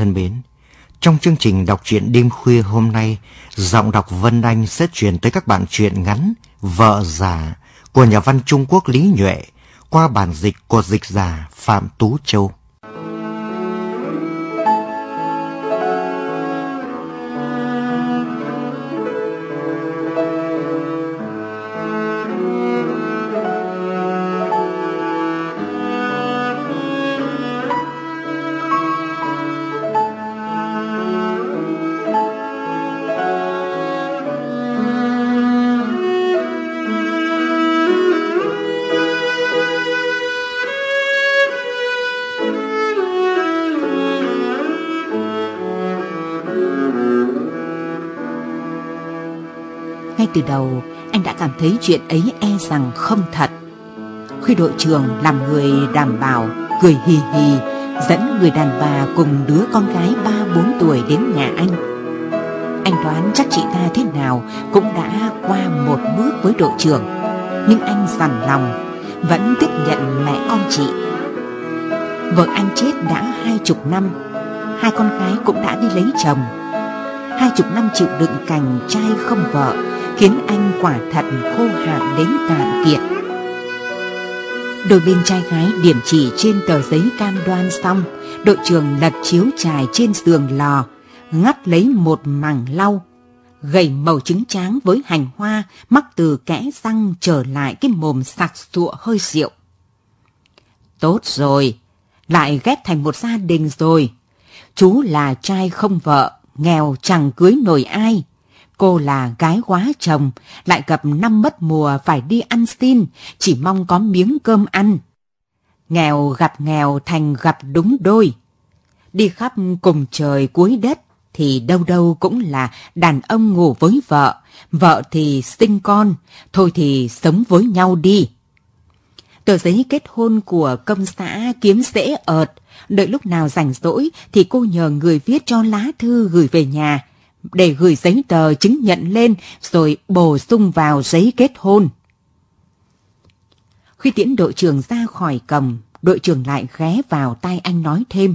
Thân mến, trong chương trình đọc truyện đêm khuya hôm nay, giọng đọc Vân Anh sẽ truyền tới các bạn truyện ngắn Vợ già của nhà văn Trung Quốc Lý Nhuệ qua bản dịch của dịch giả Phạm Tú Châu. Từ đầu, anh đã cảm thấy chuyện ấy e rằng không thật. Khi đội trưởng làm người đảm bảo, cười hì hì, dẫn người đàn bà cùng đứa con gái ba bốn tuổi đến nhà anh. Anh đoán chắc chị ta thế nào cũng đã qua một bước với đội trưởng, nhưng anh dằn lòng, vẫn tiếp nhận mẹ con chị. Vợ anh chết đã hai chục năm, hai con gái cũng đã đi lấy chồng. Hai chục năm chịu đựng cành trai không vợ, khiến anh quả thật khô hạn đến cạn kiệt. Đôi bên trai gái điểm chỉ trên tờ giấy cam đoan xong, đội trưởng lật chiếu trải trên giường lò, ngắt lấy một mảng lau, gầy màu trứng tráng với hành hoa mắc từ kẽ răng trở lại cái mồm sặc sụa hơi rượu. Tốt rồi, lại ghép thành một gia đình rồi. Chú là trai không vợ, nghèo chẳng cưới nổi ai. Cô là gái quá chồng, lại gặp năm mất mùa phải đi ăn xin, chỉ mong có miếng cơm ăn. Nghèo gặp nghèo thành gặp đúng đôi. Đi khắp cùng trời cuối đất thì đâu đâu cũng là đàn ông ngủ với vợ, vợ thì sinh con, thôi thì sống với nhau đi. Tờ giấy kết hôn của công xã kiếm dễ ợt, đợi lúc nào rảnh rỗi thì cô nhờ người viết cho lá thư gửi về nhà, để gửi giấy tờ chứng nhận lên rồi bổ sung vào giấy kết hôn. Khi tiễn đội trưởng ra khỏi cầm, đội trưởng lại ghé vào tai anh nói thêm.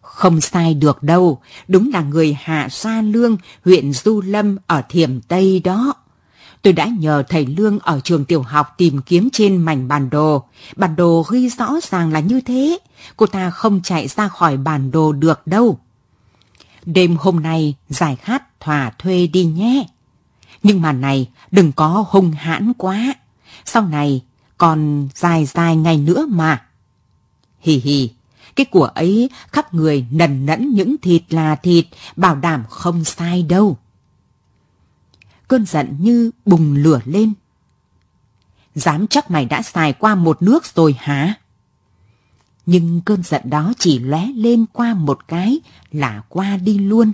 Không sai được đâu, đúng là người Hạ Sa Lương, huyện Du Lâm ở Thiểm Tây đó. Tôi đã nhờ thầy Lương ở trường tiểu học tìm kiếm trên mảnh bản đồ. Bản đồ ghi rõ ràng là như thế. Cô ta không chạy ra khỏi bản đồ được đâu. Đêm hôm nay giải khát thỏa thuê đi nhé. Nhưng mà này đừng có hung hãn quá. Sau này còn dài dài ngày nữa mà. Hì hì, cái của ấy khắp người nần nẫn những thịt là thịt, bảo đảm không sai đâu. Cơn giận như bùng lửa lên. Dám chắc mày đã xài qua một nước rồi hả? Nhưng cơn giận đó chỉ lóe lên qua một cái là qua đi luôn.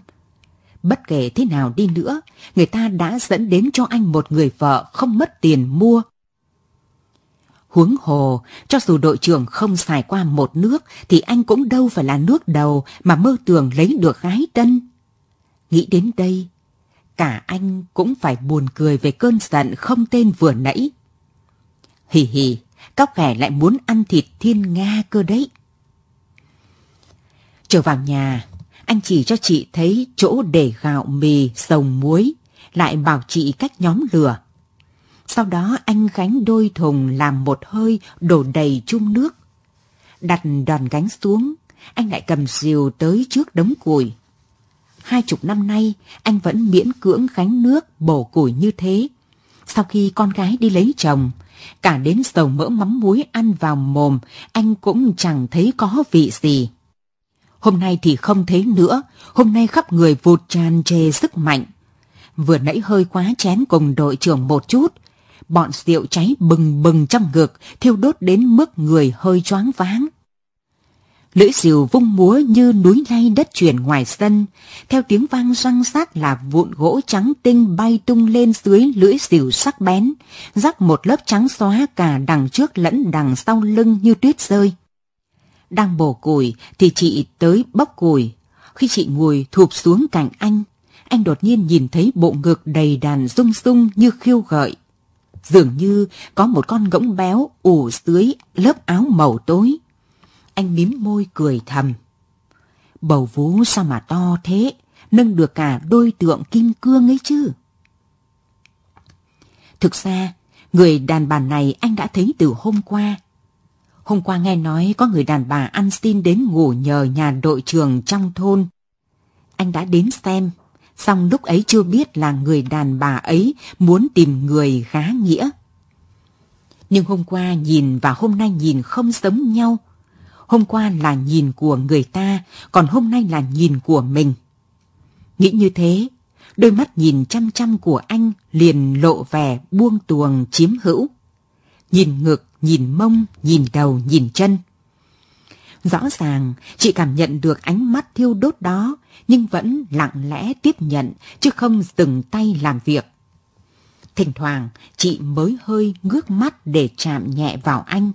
Bất kể thế nào đi nữa, người ta đã dẫn đến cho anh một người vợ không mất tiền mua. Huống hồ, cho dù đội trưởng không xài qua một nước thì anh cũng đâu phải là nước đầu mà mơ tưởng lấy được gái tân. Nghĩ đến đây, cả anh cũng phải buồn cười về cơn giận không tên vừa nãy. Hì hì, các kẻ lại muốn ăn thịt thiên nga cơ đấy. Trở vào nhà, anh chỉ cho chị thấy chỗ để gạo mì, sồng muối, lại bảo chị cách nhóm lửa. Sau đó anh gánh đôi thùng làm một hơi đổ đầy chung nước. Đặt đòn gánh xuống, anh lại cầm rìu tới trước đống củi. hai chục năm nay anh vẫn miễn cưỡng gánh nước bổ củi như thế. Sau khi con gái đi lấy chồng, cả đến dầu mỡ mắm muối ăn vào mồm, anh cũng chẳng thấy có vị gì. Hôm nay thì không thấy nữa, hôm nay khắp người vụt tràn trề sức mạnh. Vừa nãy hơi quá chén cùng đội trưởng một chút, bọn rượu cháy bừng bừng trong ngực, thiêu đốt đến mức người hơi choáng váng. Lưỡi rìu vung múa như núi lay đất chuyển ngoài sân, theo tiếng vang răng rác là vụn gỗ trắng tinh bay tung lên dưới lưỡi rìu sắc bén, rắc một lớp trắng xóa cả đằng trước lẫn đằng sau lưng như tuyết rơi. Đang bổ củi thì chị tới bóc củi. Khi chị ngồi thụp xuống cạnh anh, anh đột nhiên nhìn thấy bộ ngực đầy đàn rung rung như khiêu gợi. Dường như có một con ngỗng béo ủ dưới lớp áo màu tối. Anh mím môi cười thầm. Bầu vú sao mà to thế, nâng được cả đôi tượng kim cương ấy chứ. Thực ra, người đàn bà này anh đã thấy từ hôm qua. Hôm qua nghe nói có người đàn bà ăn xin đến ngủ nhờ nhà đội trưởng trong thôn. Anh đã đến xem, xong lúc ấy chưa biết là người đàn bà ấy muốn tìm người gá nghĩa. Nhưng hôm qua nhìn và hôm nay nhìn không giống nhau. Hôm qua là nhìn của người ta, còn hôm nay là nhìn của mình. Nghĩ như thế, đôi mắt nhìn chăm chăm của anh liền lộ vẻ buông tuồng chiếm hữu. Nhìn ngực, nhìn mông, nhìn đầu, nhìn chân. Rõ ràng, chị cảm nhận được ánh mắt thiêu đốt đó, nhưng vẫn lặng lẽ tiếp nhận, chứ không dừng tay làm việc. Thỉnh thoảng, chị mới hơi ngước mắt để chạm nhẹ vào anh.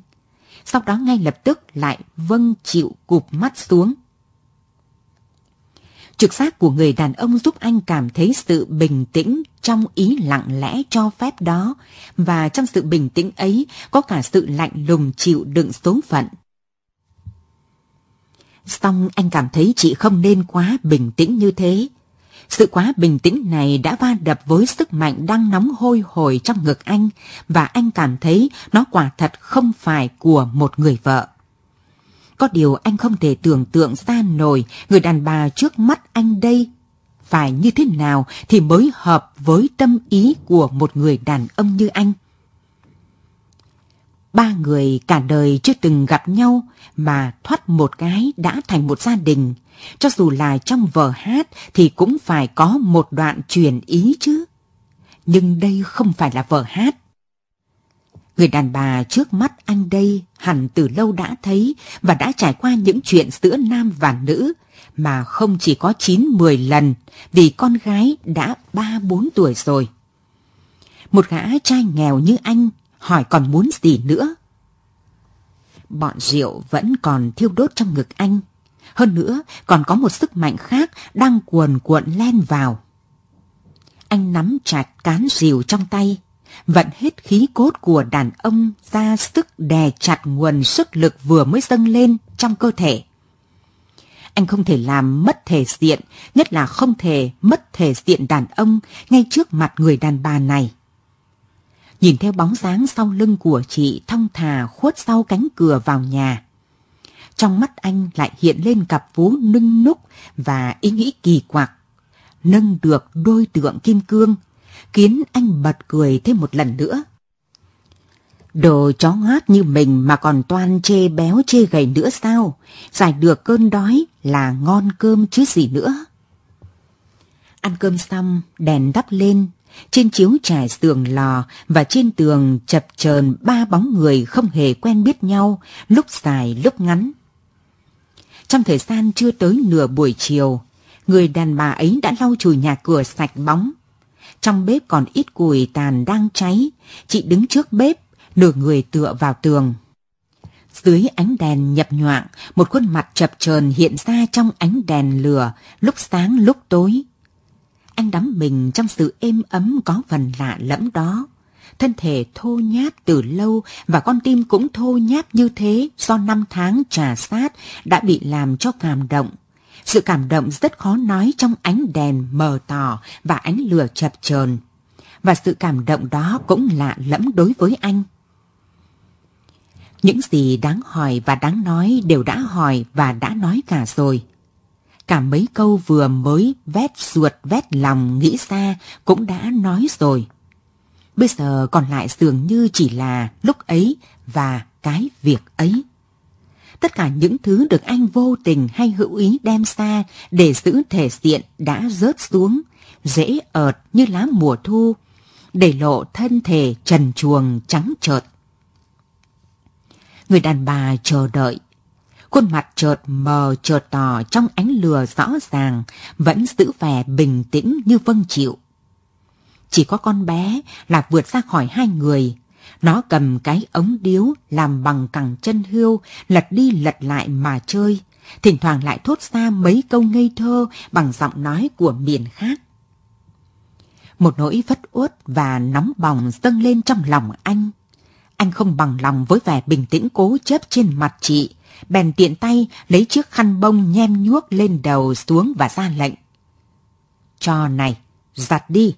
Sau đó ngay lập tức lại vâng chịu cụp mắt xuống. Trực giác của người đàn ông giúp anh cảm thấy sự bình tĩnh trong ý lặng lẽ cho phép đó, và trong sự bình tĩnh ấy có cả sự lạnh lùng chịu đựng số phận. Xong anh cảm thấy chị không nên quá bình tĩnh như thế. Sự quá bình tĩnh này đã va đập với sức mạnh đang nóng hôi hổi trong ngực anh, và anh cảm thấy nó quả thật không phải của một người vợ. Có điều anh không thể tưởng tượng ra nổi người đàn bà trước mắt anh đây phải như thế nào thì mới hợp với tâm ý của một người đàn ông như anh. Ba người cả đời chưa từng gặp nhau mà thoát một cái đã thành một gia đình. Cho dù là trong vở hát thì cũng phải có một đoạn truyền ý chứ. Nhưng đây không phải là vở hát. Người đàn bà trước mắt anh đây hẳn từ lâu đã thấy và đã trải qua những chuyện giữa nam và nữ mà không chỉ có 9-10 lần vì con gái đã 3-4 tuổi rồi. Một gã trai nghèo như anh hỏi còn muốn gì nữa? Bọn rượu vẫn còn thiêu đốt trong ngực anh. Hơn nữa còn có một sức mạnh khác đang cuồn cuộn len vào. Anh nắm chặt cán rìu trong tay vận hết khí cốt của đàn ông ra sức đè chặt nguồn sức lực vừa mới dâng lên trong cơ thể. Anh không thể làm mất thể diện, nhất là không thể mất thể diện đàn ông ngay trước mặt người đàn bà này. Nhìn theo bóng dáng sau lưng của chị thong thả khuất sau cánh cửa vào nhà. Trong mắt anh lại hiện lên cặp vú nưng núc và ý nghĩ kỳ quặc. Nâng được đôi tượng kim cương khiến anh bật cười thêm một lần nữa. Đồ chó ngát như mình mà còn toan chê béo chê gầy nữa sao? Giải được cơn đói là ngon cơm chứ gì nữa. Ăn cơm xong, đèn đắp lên, trên chiếu trải giường lò và trên tường chập chờn ba bóng người không hề quen biết nhau, lúc dài lúc ngắn. Trong thời gian chưa tới nửa buổi chiều, người đàn bà ấy đã lau chùi nhà cửa sạch bóng, trong bếp còn ít củi tàn đang cháy, chị đứng trước bếp, nửa người tựa vào tường. Dưới ánh đèn nhập nhoạng, một khuôn mặt chập chờn hiện ra trong ánh đèn lửa, lúc sáng lúc tối. Anh đắm mình trong sự êm ấm có phần lạ lẫm đó. Thân thể thô nháp từ lâu và con tim cũng thô nháp như thế do năm tháng trà sát đã bị làm cho cảm động sự cảm động rất khó nói trong ánh đèn mờ tỏ và ánh lửa chập chờn. Và sự cảm động đó cũng lạ lẫm đối với anh. Những gì đáng hỏi và đáng nói đều đã hỏi và đã nói cả rồi cả mấy câu vừa mới vét ruột vét lòng nghĩ ra cũng đã nói rồi. Bây giờ còn lại dường như chỉ là lúc ấy và cái việc ấy. Tất cả những thứ được anh vô tình hay hữu ý đem ra để giữ thể diện đã rớt xuống, dễ ợt như lá mùa thu, để lộ thân thể trần chuồng trắng trợt. Người đàn bà chờ đợi, khuôn mặt chợt mờ chợt tỏ trong ánh lửa rõ ràng, vẫn giữ vẻ bình tĩnh như vâng chịu. Chỉ có con bé là vượt ra khỏi hai người, nó cầm cái ống điếu làm bằng cẳng chân hươu, lật đi lật lại mà chơi, thỉnh thoảng lại thốt ra mấy câu ngây thơ bằng giọng nói của miền khác. Một nỗi vất uất và nóng bỏng dâng lên trong lòng anh. Anh không bằng lòng với vẻ bình tĩnh cố chấp trên mặt chị, bèn tiện tay lấy chiếc khăn bông nhem nhuốc lên đầu xuống và ra lệnh. Cho này, giặt đi.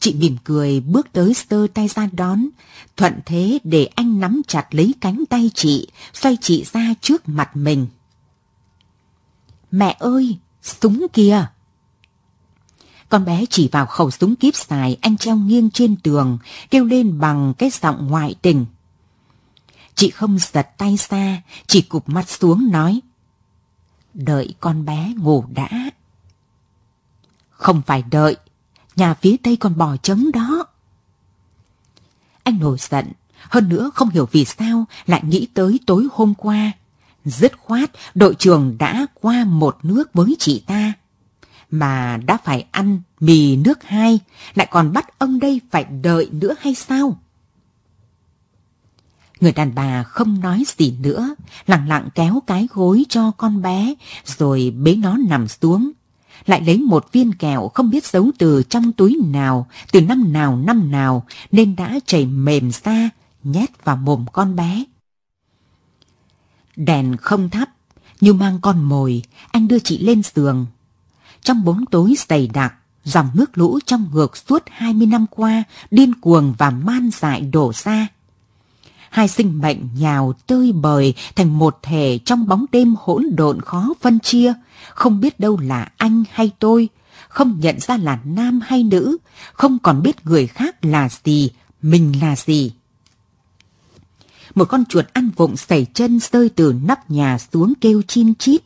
Chị mỉm cười bước tới sơ tay ra đón, thuận thế để anh nắm chặt lấy cánh tay chị, xoay chị ra trước mặt mình. Mẹ ơi, súng kìa! Con bé chỉ vào khẩu súng kíp xài anh treo nghiêng trên tường, kêu lên bằng cái giọng ngoại tình. Chị không giật tay xa, chỉ cụp mắt xuống nói. Đợi con bé ngủ đã. Không phải đợi, nhà phía tây còn bò trống đó. Anh nổi giận, hơn nữa không hiểu vì sao lại nghĩ tới tối hôm qua. Dứt khoát, đội trưởng đã qua một nước với chị ta. Mà đã phải ăn mì nước hai, lại còn bắt ông đây phải đợi nữa hay sao? Người đàn bà không nói gì nữa, lặng lặng kéo cái gối cho con bé, rồi bế nó nằm xuống, lại lấy một viên kẹo không biết giấu từ trong túi nào, từ năm nào năm nào, nên đã chảy mềm ra, nhét vào mồm con bé. Đèn không thắp, như mang con mồi, anh đưa chị lên giường. Trong bóng tối dày đặc, dòng nước lũ trong ngược suốt 20 năm qua, điên cuồng và man dại đổ ra. Hai sinh mệnh nhào tơi bời thành một thể trong bóng đêm hỗn độn khó phân chia, không biết đâu là anh hay tôi, không nhận ra là nam hay nữ, không còn biết người khác là gì, mình là gì. Một con chuột ăn vụng sẩy chân rơi từ nắp nhà xuống kêu chin chít.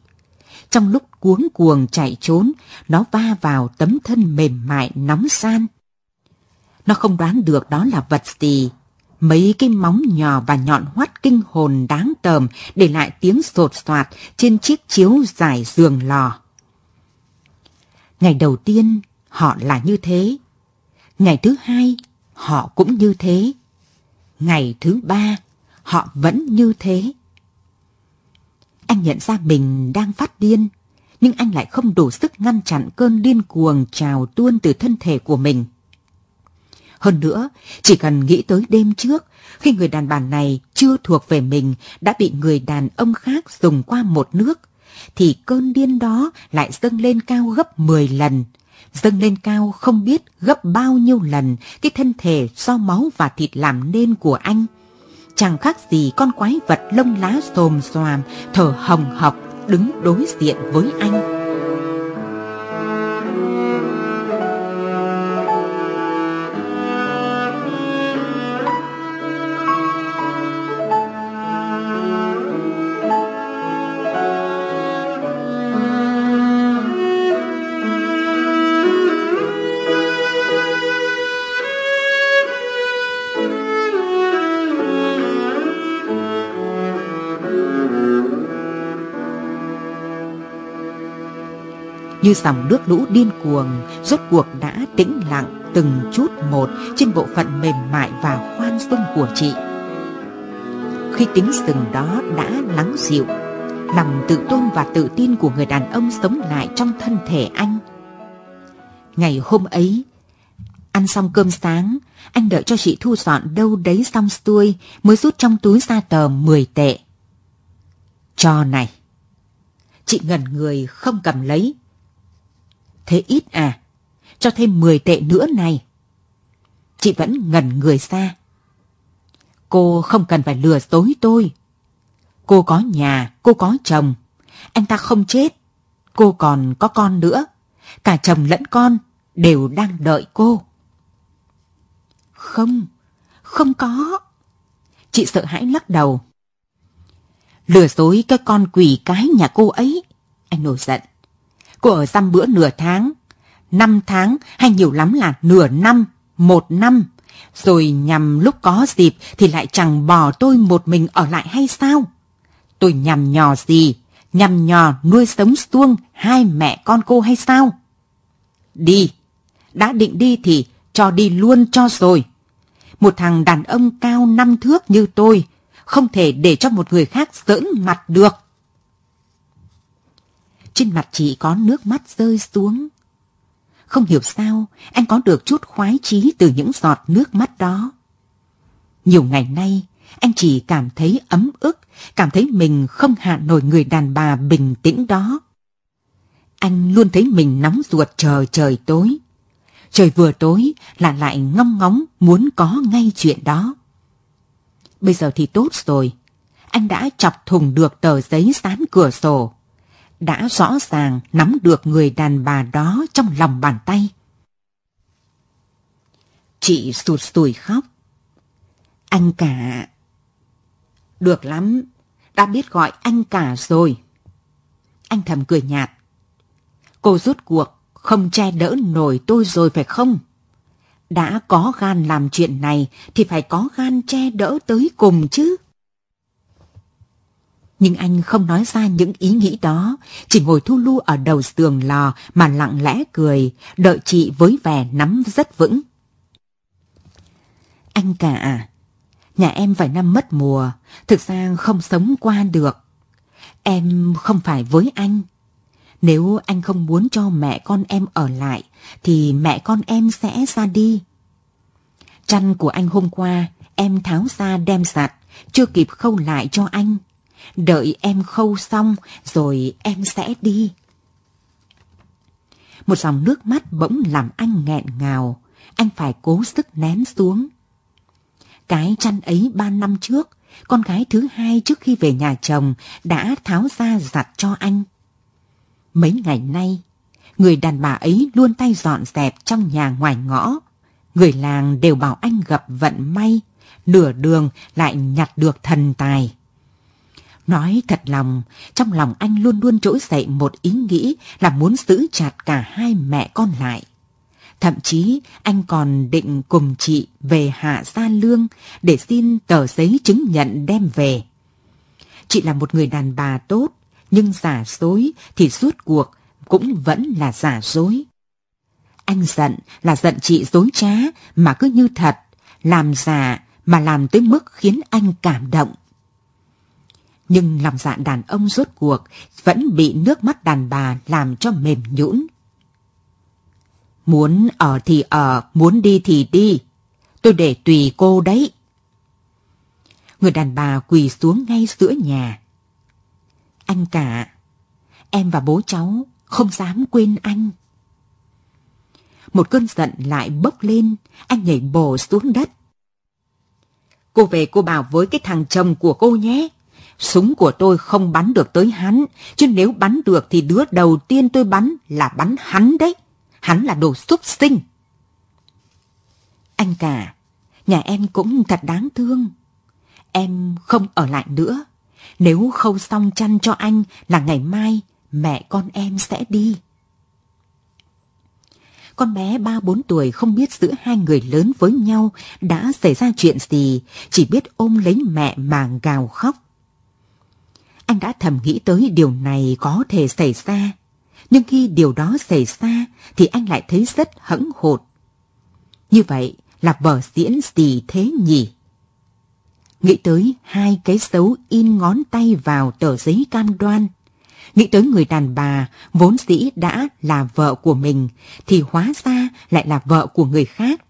Trong lúc cuống cuồng chạy trốn, nó va vào tấm thân mềm mại nóng san. Nó không đoán được đó là vật gì. Mấy cái móng nhỏ và nhọn hoắt kinh hồn đáng tờm để lại tiếng sột soạt trên chiếc chiếu dài giường lò. Ngày đầu tiên, họ là như thế. Ngày thứ hai, họ cũng như thế. Ngày thứ ba, họ vẫn như thế. Anh nhận ra mình đang phát điên, nhưng anh lại không đủ sức ngăn chặn cơn điên cuồng trào tuôn từ thân thể của mình. Hơn nữa, chỉ cần nghĩ tới đêm trước, khi người đàn bà này chưa thuộc về mình đã bị người đàn ông khác dùng qua một nước, thì cơn điên đó lại dâng lên cao gấp 10 lần. Dâng lên cao không biết gấp bao nhiêu lần cái thân thể do máu và thịt làm nên của anh. Chẳng khác gì con quái vật lông lá xồm xoàm, thở hồng hộc đứng đối diện với anh. Như dòng nước lũ điên cuồng, rốt cuộc đã tĩnh lặng từng chút một trên bộ phận mềm mại và khoan dung của chị. Khi tính sừng đó đã lắng dịu, lòng tự tôn và tự tin của người đàn ông sống lại trong thân thể anh. Ngày hôm ấy, ăn xong cơm sáng, anh đợi cho chị thu dọn đâu đấy xong xuôi mới rút trong túi ra tờ 10 tệ. Cho này. Chị ngẩn người không cầm lấy, Thế ít à? Cho thêm 10 tệ nữa này. Chị vẫn ngẩn người xa. Cô không cần phải lừa dối tôi. Cô có nhà, cô có chồng. Anh ta không chết, cô còn có con nữa. Cả chồng lẫn con đều đang đợi cô. Không, không có. Chị sợ hãi lắc đầu. Lừa dối cái con quỷ cái nhà cô ấy. Anh nổi giận của dăm bữa nửa tháng, năm tháng hay nhiều lắm là nửa năm, một năm. Rồi nhằm lúc có dịp thì lại chẳng bỏ tôi một mình ở lại hay sao? Tôi nhằm nhò gì? Nhằm nhò nuôi sống xuông hai mẹ con cô hay sao? Đi. Đã định đi thì cho đi luôn cho rồi. Một thằng đàn ông cao năm thước như tôi không thể để cho một người khác giỡn mặt được. Trên mặt chị có nước mắt rơi xuống. Không hiểu sao anh có được chút khoái chí từ những giọt nước mắt đó. Nhiều ngày nay, anh chỉ cảm thấy ấm ức, cảm thấy mình không hạ nổi người đàn bà bình tĩnh đó. Anh luôn thấy mình nóng ruột chờ trời tối. Trời vừa tối là lại ngong ngóng muốn có ngay chuyện đó. Bây giờ thì tốt rồi. Anh đã chọc thùng được tờ giấy dán cửa sổ. Đã rõ ràng nắm được người đàn bà đó trong lòng bàn tay. Chị sụt sùi khóc. Anh cả. Được lắm, đã biết gọi anh cả rồi. Anh thầm cười nhạt. Cô rút cuộc không che đỡ nổi tôi rồi phải không? Đã có gan làm chuyện này thì phải có gan che đỡ tới cùng chứ. Nhưng anh không nói ra những ý nghĩ đó, chỉ ngồi thu lu ở đầu giường lò mà lặng lẽ cười, đợi chị với vẻ nắm rất vững. Anh cả à, nhà em vài năm mất mùa, thực ra không sống qua được. Em không phải với anh. Nếu anh không muốn cho mẹ con em ở lại, thì mẹ con em sẽ ra đi. Chăn của anh hôm qua, em tháo ra đem giặt, chưa kịp khâu lại cho anh. Đợi em khâu xong, rồi em sẽ đi. Một dòng nước mắt bỗng làm anh nghẹn ngào, anh phải cố sức nén xuống. Cái chăn ấy ba năm trước, con gái thứ hai trước khi về nhà chồng đã tháo ra giặt cho anh. Mấy ngày nay, người đàn bà ấy luôn tay dọn dẹp trong nhà ngoài ngõ. Người làng đều bảo anh gặp vận may, nửa đường lại nhặt được thần tài. Nói thật lòng, trong lòng anh luôn luôn trỗi dậy một ý nghĩ là muốn giữ chặt cả hai mẹ con lại. Thậm chí anh còn định cùng chị về Hạ Gia Lương để xin tờ giấy chứng nhận đem về. Chị là một người đàn bà tốt, nhưng giả dối thì suốt cuộc cũng vẫn là giả dối. Anh giận là giận chị dối trá mà cứ như thật, làm giả mà làm tới mức khiến anh cảm động. Nhưng lòng dạ đàn ông rốt cuộc vẫn bị nước mắt đàn bà làm cho mềm nhũn. Muốn ở thì ở, muốn đi thì đi. Tôi để tùy cô đấy. Người đàn bà quỳ xuống ngay giữa nhà. Anh cả, em và bố cháu không dám quên anh. Một cơn giận lại bốc lên, anh nhảy bổ xuống đất. Cô về cô bảo với cái thằng chồng của cô nhé. Súng của tôi không bắn được tới hắn, chứ nếu bắn được thì đứa đầu tiên tôi bắn là bắn hắn đấy. Hắn là đồ súc sinh. Anh cả, nhà em cũng thật đáng thương. Em không ở lại nữa. Nếu khâu xong chăn cho anh là ngày mai mẹ con em sẽ đi. Con bé ba bốn tuổi không biết giữa hai người lớn với nhau đã xảy ra chuyện gì, chỉ biết ôm lấy mẹ mà gào khóc. Anh đã thầm nghĩ tới điều này có thể xảy ra, nhưng khi điều đó xảy ra thì anh lại thấy rất hững hụt. Như vậy là vở diễn gì thế nhỉ? Nghĩ tới hai cái dấu in ngón tay vào tờ giấy cam đoan. Nghĩ tới người đàn bà vốn dĩ đã là vợ của mình thì hóa ra lại là vợ của người khác.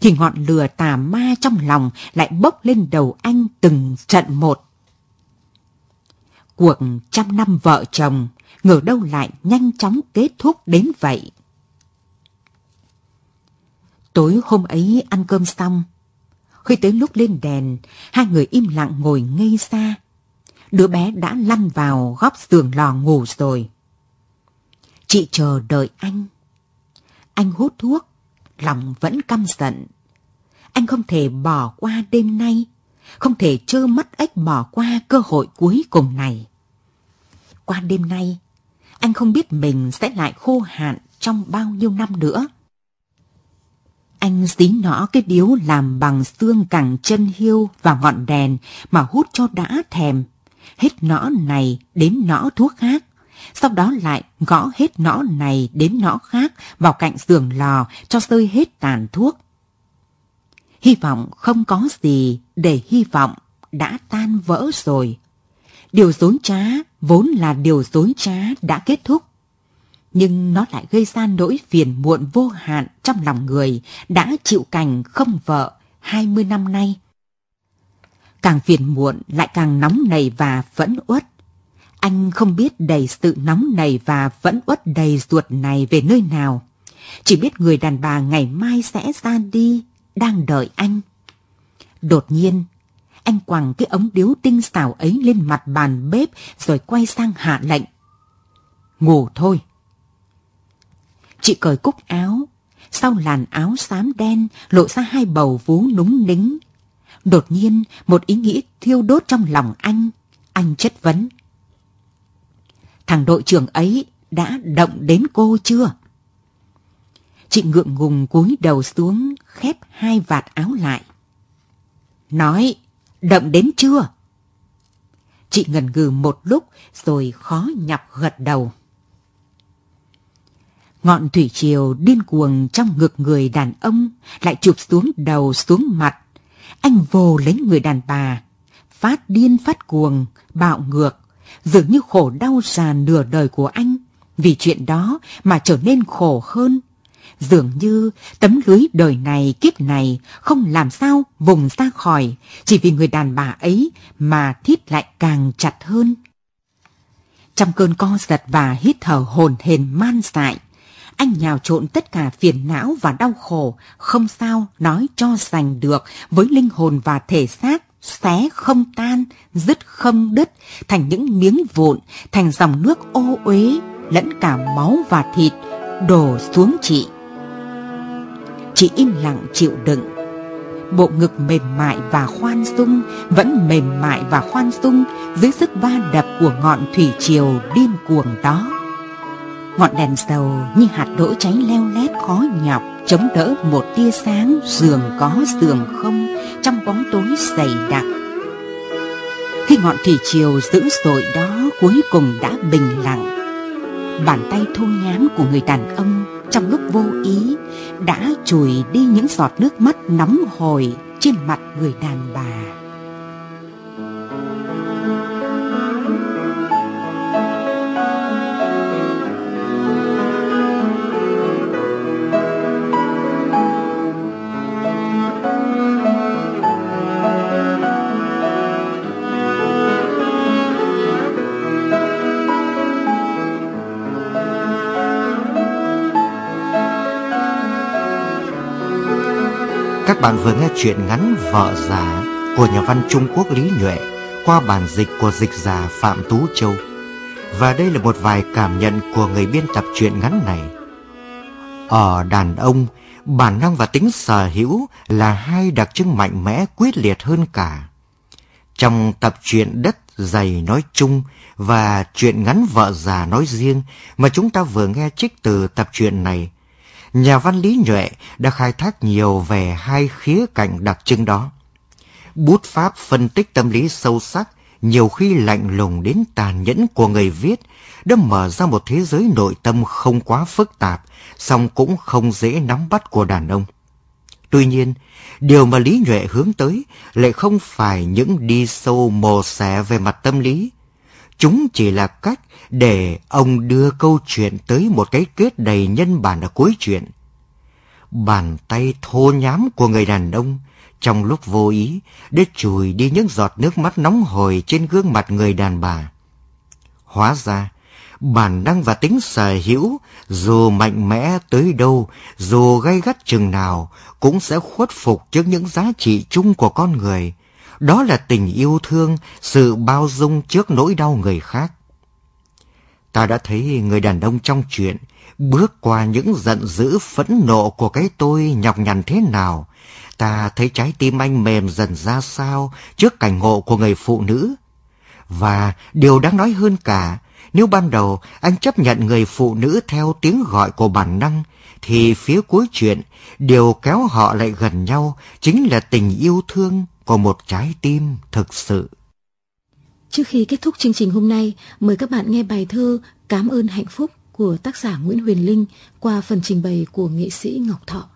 Thì ngọn lửa tà ma trong lòng lại bốc lên đầu anh từng trận một. Cuộc trăm năm vợ chồng ngờ đâu lại nhanh chóng kết thúc đến vậy. Tối hôm ấy ăn cơm xong, khi tới lúc lên đèn, hai người im lặng ngồi ngây xa. Đứa bé đã lăn vào góc giường lò ngủ rồi. Chị chờ đợi anh. Anh hút thuốc, lòng vẫn căm giận. Anh không thể bỏ qua đêm nay, không thể trơ mắt ếch bỏ qua cơ hội cuối cùng này. Qua đêm nay, anh không biết mình sẽ lại khô hạn trong bao nhiêu năm nữa. Anh dí nõ cái điếu làm bằng xương cẳng chân hiêu và ngọn đèn mà hút cho đã thèm. Hết nõ này đến nõ thuốc khác. Sau đó lại gõ hết nõ này đến nõ khác vào cạnh giường lò cho rơi hết tàn thuốc. Hy vọng không có gì để hy vọng đã tan vỡ rồi. Điều dối trá vốn là điều dối trá đã kết thúc nhưng nó lại gây ra nỗi phiền muộn vô hạn trong lòng người đã chịu cảnh không vợ 20 năm nay. Càng phiền muộn lại càng nóng nảy và phẫn uất. Anh không biết đầy sự nóng nảy và phẫn uất đầy ruột này về nơi nào. Chỉ biết người đàn bà ngày mai sẽ ra đi, đang đợi anh. Đột nhiên, anh quẳng cái ống điếu tinh xảo ấy lên mặt bàn bếp rồi quay sang hạ lệnh. Ngủ thôi. Chị cởi cúc áo, sau làn áo xám đen lộ ra hai bầu vú núng nính. Đột nhiên một ý nghĩ thiêu đốt trong lòng anh, anh chất vấn. Thằng đội trưởng ấy đã động đến cô chưa? Chị ngượng ngùng cúi đầu xuống, khép hai vạt áo lại. Nói, động đến chưa? Chị ngần ngừ một lúc rồi khó nhọc gật đầu. Ngọn thủy triều điên cuồng trong ngực người đàn ông lại chụp xuống đầu xuống mặt. Anh vồ lấy người đàn bà, phát điên phát cuồng, bạo ngược, dường như khổ đau già nửa đời của anh vì chuyện đó mà trở nên khổ hơn. Dường như tấm lưới đời này kiếp này không làm sao vùng ra khỏi chỉ vì người đàn bà ấy mà thiết lại càng chặt hơn. Trong cơn co giật và hít thở hồn hền man dại, anh nhào trộn tất cả phiền não và đau khổ, không sao nói cho sành được với linh hồn và thể xác, xé không tan, dứt không đứt, thành những miếng vụn, thành dòng nước ô uế, lẫn cả máu và thịt, đổ xuống chị chỉ im lặng chịu đựng. Bộ ngực mềm mại và khoan dung vẫn mềm mại và khoan dung dưới sức va đập của ngọn thủy triều điên cuồng đó. Ngọn đèn dầu như hạt đỗ cháy leo lét khó nhọc chống đỡ một tia sáng giường có giường không trong bóng tối dày đặc. Khi ngọn thủy triều dữ dội đó cuối cùng đã bình lặng, bàn tay thô nhám của người đàn ông trong lúc vô ý đã chùi đi những giọt nước mắt nóng hổi trên mặt người đàn bà. Các bạn vừa nghe chuyện ngắn Vợ già của nhà văn Trung Quốc Lý Nhuệ qua bản dịch của dịch giả Phạm Tú Châu. Và đây là một vài cảm nhận của người biên tập truyện ngắn này. Ở đàn ông, bản năng và tính sở hữu là hai đặc trưng mạnh mẽ quyết liệt hơn cả. Trong tập truyện Đất dày nói chung và chuyện ngắn vợ già nói riêng mà chúng ta vừa nghe trích từ tập truyện này nhà văn Lý Nhuệ đã khai thác nhiều về hai khía cạnh đặc trưng đó. Bút pháp phân tích tâm lý sâu sắc, nhiều khi lạnh lùng đến tàn nhẫn của người viết, đã mở ra một thế giới nội tâm không quá phức tạp, song cũng không dễ nắm bắt của đàn ông. Tuy nhiên, điều mà Lý Nhuệ hướng tới lại không phải những đi sâu mồ xẻ về mặt tâm lý. Chúng chỉ là cách để ông đưa câu chuyện tới một cái kết đầy nhân bản ở cuối chuyện. Bàn tay thô nhám của người đàn ông trong lúc vô ý để chùi đi những giọt nước mắt nóng hổi trên gương mặt người đàn bà. Hóa ra, bản năng và tính sở hữu dù mạnh mẽ tới đâu, dù gay gắt chừng nào cũng sẽ khuất phục trước những giá trị chung của con người. Đó là tình yêu thương, sự bao dung trước nỗi đau người khác. Ta đã thấy người đàn ông trong chuyện bước qua những giận dữ phẫn nộ của cái tôi nhọc nhằn thế nào. Ta thấy trái tim anh mềm dần ra sao trước cảnh ngộ của người phụ nữ. Và điều đáng nói hơn cả, nếu ban đầu anh chấp nhận người phụ nữ theo tiếng gọi của bản năng, thì phía cuối chuyện, điều kéo họ lại gần nhau chính là tình yêu thương của một trái tim thực sự. Trước khi kết thúc chương trình hôm nay, mời các bạn nghe bài thơ Cám ơn hạnh phúc của tác giả Nguyễn Huyền Linh qua phần trình bày của nghệ sĩ Ngọc Thọ.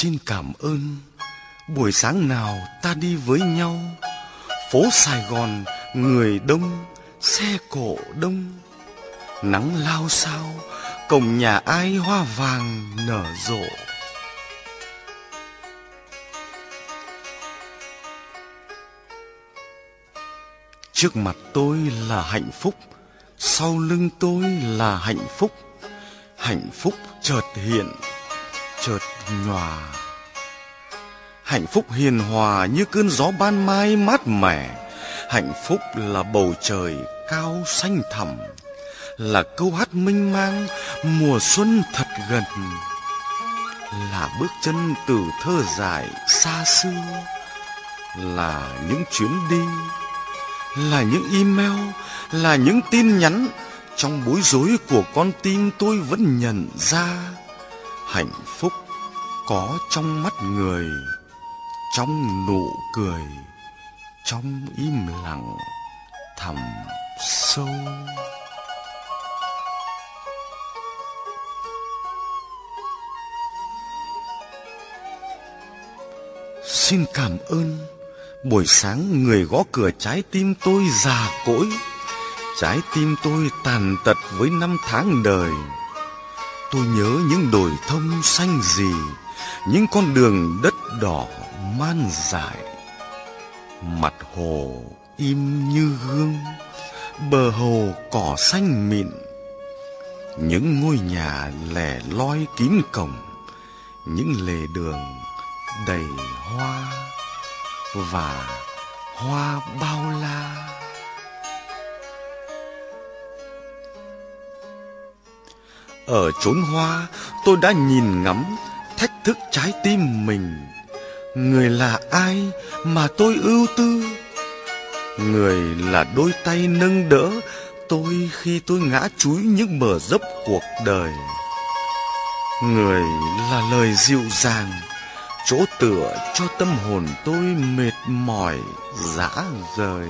Xin cảm ơn. Buổi sáng nào ta đi với nhau. Phố Sài Gòn, người đông, Xe cộ đông. Nắng lao sao, Cổng nhà ai hoa vàng nở rộ. Trước mặt tôi là hạnh phúc, Sau lưng tôi là hạnh phúc. Hạnh phúc chợt hiện chợt nhòa. Hạnh phúc hiền hòa như cơn gió ban mai mát mẻ. Hạnh phúc là bầu trời cao xanh thẳm, là câu hát mênh mang mùa xuân thật gần, là bước chân từ thơ dài xa xưa, là những chuyến đi, là những email, là những tin nhắn. Trong bối rối của con tim tôi vẫn nhận ra hạnh phúc có trong mắt người, trong nụ cười, trong im lặng thầm sâu. Xin cảm ơn, buổi sáng người gõ cửa trái tim tôi già cỗi, trái tim tôi tàn tật với năm tháng đời tôi nhớ những đồi thông xanh gì, những con đường đất đỏ man dại. Mặt hồ im như gương, bờ hồ cỏ xanh mịn. Những ngôi nhà lẻ loi kín cổng, những lề đường đầy hoa và hoa bao la. Ở chốn hoa, tôi đã nhìn ngắm Thách thức trái tim mình. Người là ai mà tôi ưu tư? Người là đôi tay nâng đỡ Tôi khi tôi ngã chúi những bờ dốc cuộc đời. Người là lời dịu dàng, Chỗ tựa cho tâm hồn tôi mệt mỏi dã rời.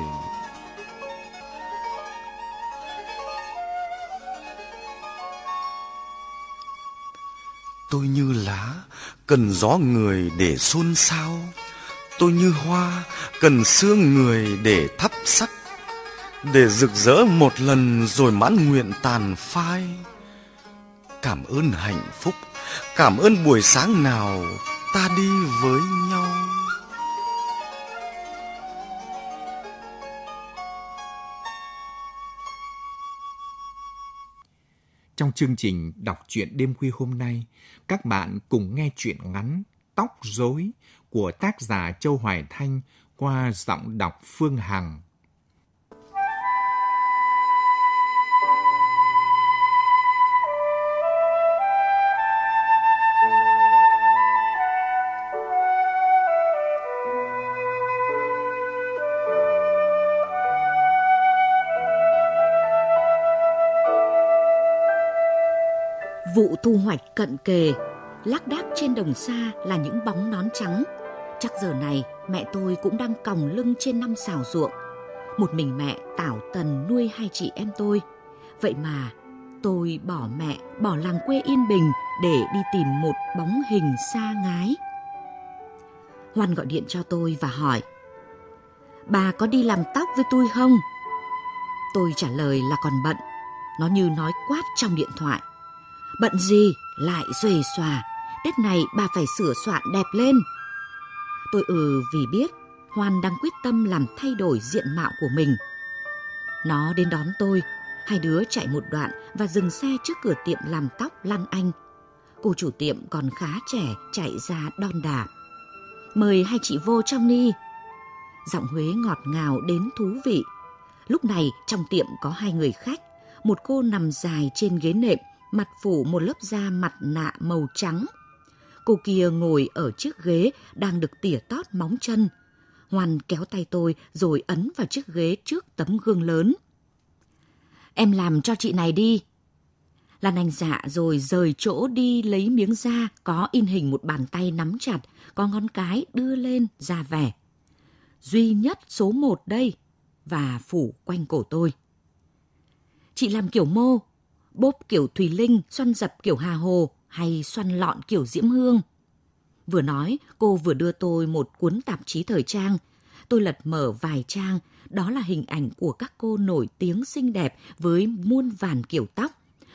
Tôi như lá, cần gió người để xôn xao. Tôi như hoa, cần xương người để thắp sắc. Để rực rỡ một lần rồi mãn nguyện tàn phai. Cảm ơn hạnh phúc, cảm ơn buổi sáng nào ta đi với nhau. Trong chương trình đọc truyện đêm khuya hôm nay, các bạn cùng nghe truyện ngắn Tóc rối của tác giả Châu Hoài Thanh qua giọng đọc Phương Hằng. Thu hoạch cận kề, lác đác trên đồng xa là những bóng nón trắng. Chắc giờ này mẹ tôi cũng đang còng lưng trên năm xào ruộng. Một mình mẹ tảo tần nuôi hai chị em tôi. Vậy mà tôi bỏ mẹ, bỏ làng quê yên bình để đi tìm một bóng hình xa ngái. Hoan gọi điện cho tôi và hỏi Bà có đi làm tóc với tôi không? Tôi trả lời là còn bận. Nó như nói quát trong điện thoại. Bận gì lại xuề xòa, Tết này bà phải sửa soạn đẹp lên. Tôi ừ vì biết Hoan đang quyết tâm làm thay đổi diện mạo của mình. Nó đến đón tôi, hai đứa chạy một đoạn và dừng xe trước cửa tiệm làm tóc Lan Anh. Cô chủ tiệm còn khá trẻ chạy ra đon đà. Mời hai chị vô trong đi. Giọng Huế ngọt ngào đến thú vị. Lúc này trong tiệm có hai người khách. Một cô nằm dài trên ghế nệm, mặt phủ một lớp da mặt nạ màu trắng. Cô kia ngồi ở chiếc ghế đang được tỉa tót móng chân. Hoàn kéo tay tôi rồi ấn vào chiếc ghế trước tấm gương lớn. Em làm cho chị này đi. Lan Anh dạ rồi rời chỗ đi lấy miếng da có in hình một bàn tay nắm chặt, có ngón cái đưa lên ra vẻ. Duy nhất số một đây và phủ quanh cổ tôi. Chị làm kiểu mô, bốp kiểu Thùy Linh, xoăn dập kiểu Hà Hồ hay xoăn lọn kiểu Diễm Hương. Vừa nói, cô vừa đưa tôi một cuốn tạp chí thời trang. Tôi lật mở vài trang, đó là hình ảnh của các cô nổi tiếng xinh đẹp với muôn vàn kiểu tóc.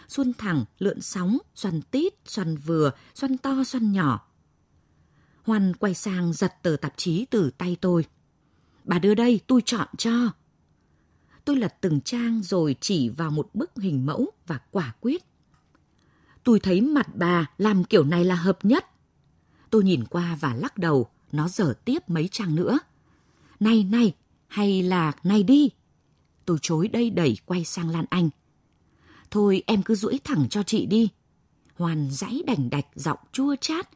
Xuân thẳng, lượn sóng, xoăn tít, xoăn vừa, xoăn to, xoăn nhỏ. Hoan quay sang giật tờ tạp chí từ tay tôi. Bà đưa đây, tôi chọn cho. Tôi lật từng trang rồi chỉ vào một bức hình mẫu và quả quyết. Tôi thấy mặt bà làm kiểu này là hợp nhất. Tôi nhìn qua và lắc đầu, nó dở tiếp mấy trang nữa. Này này, hay là này đi. Tôi chối đây đẩy quay sang Lan Anh. Thôi em cứ duỗi thẳng cho chị đi. Hoàn dãy đành đạch giọng chua chát.